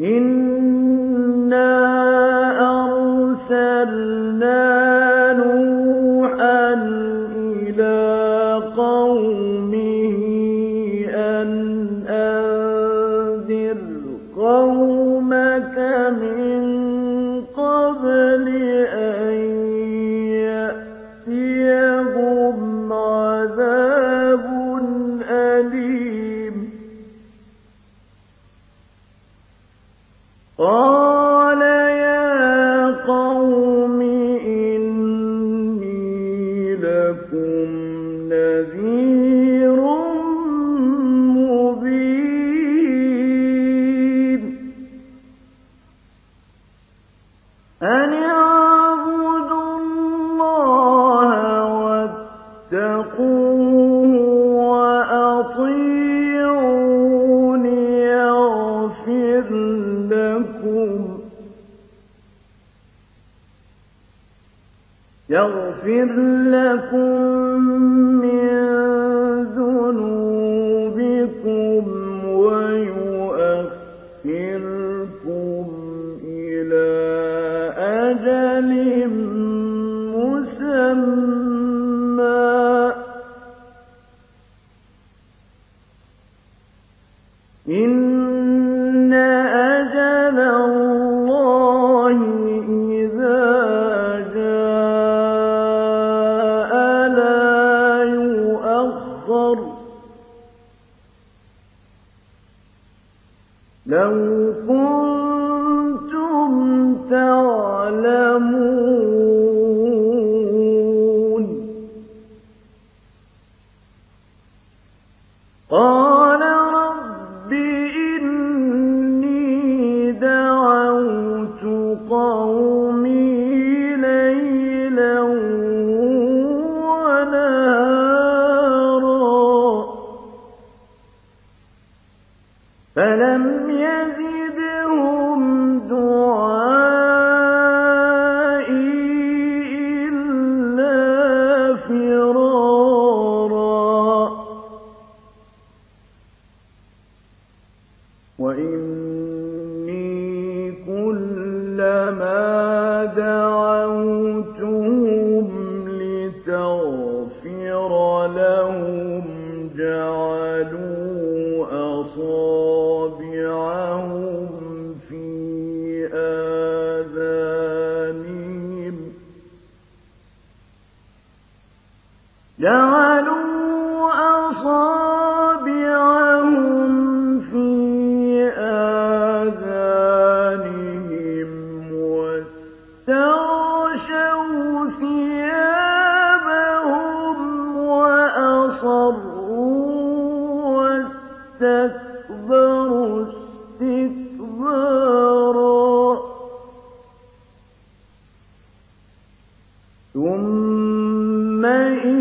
إن لكم يغفر لكم من ذنوبكم ويؤخركم إلى أجل مسمى. إن لو كنتم تعلمون. قال رب إني دعوت قوم جعلوا أصابعهم في آذانهم واستغشوا ثيابهم وأصروا واستكبروا استكبارا. ثم إن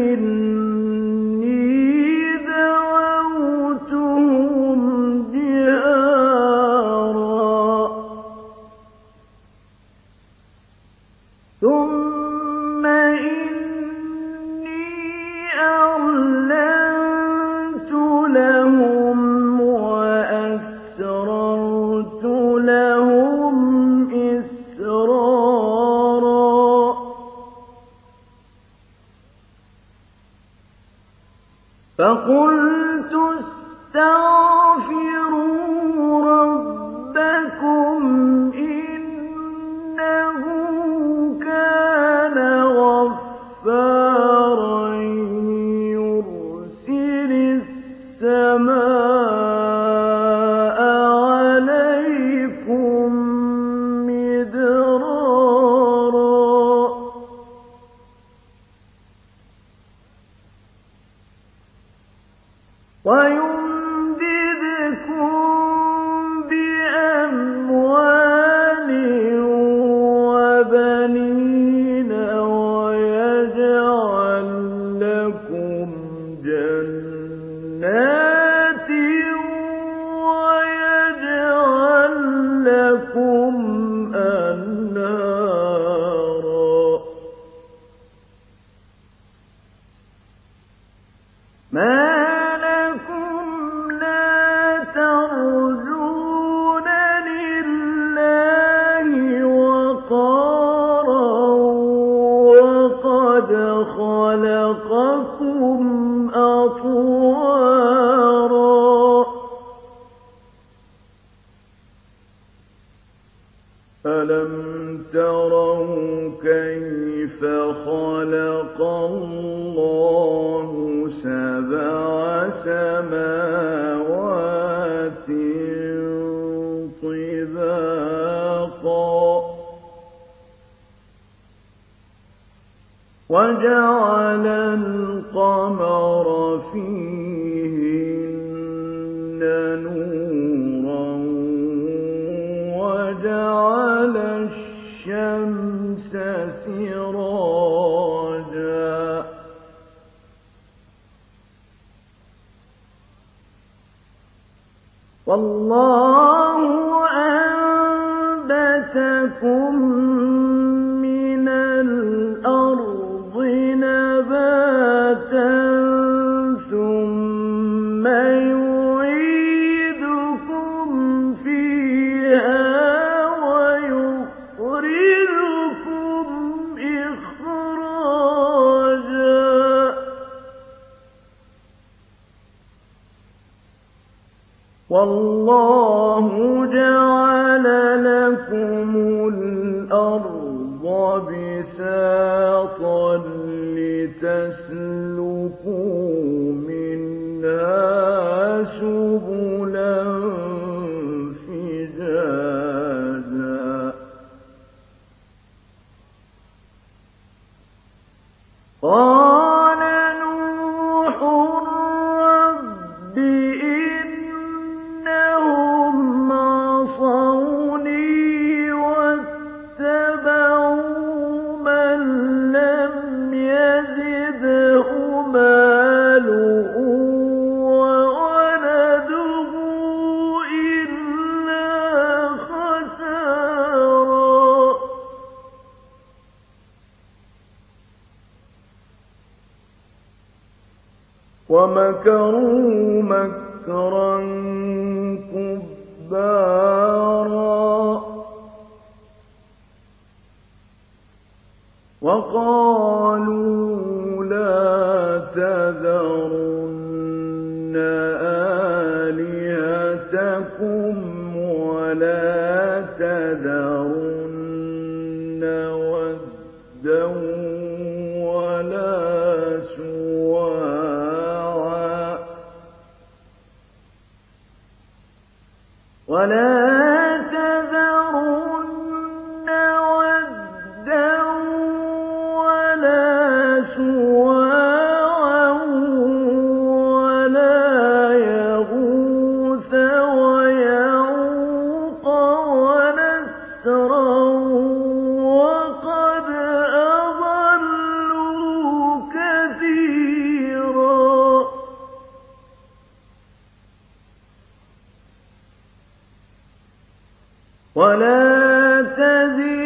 ويوم وَجَعَلَ الْقَمَرَ فِيهِنَّ نُورًا وَجَعَلَ الشَّمْسَ سِرَاجًا. وَاللَّهُ وَاللَّهُ جَعَلَ لَكُمُ الْأَرْضَ بِسَاطًا لِّتَسْلُكُوا مِنْهَا سُبُلًا فِجَاجًا ومكروا مكرا كبارا. وقالوا لا تذرن آلهتكم ولا تذرن ولا تزر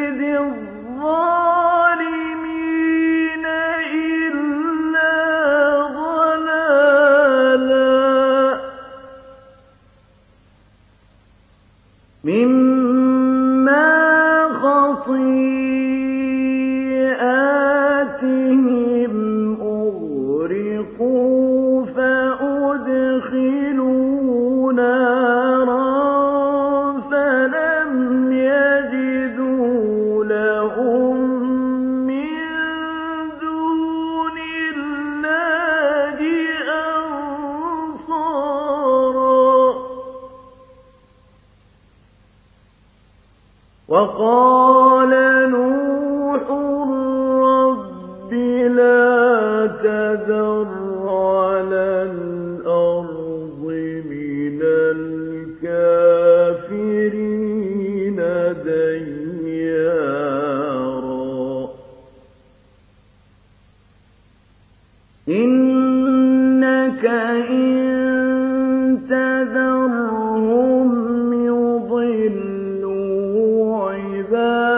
وقال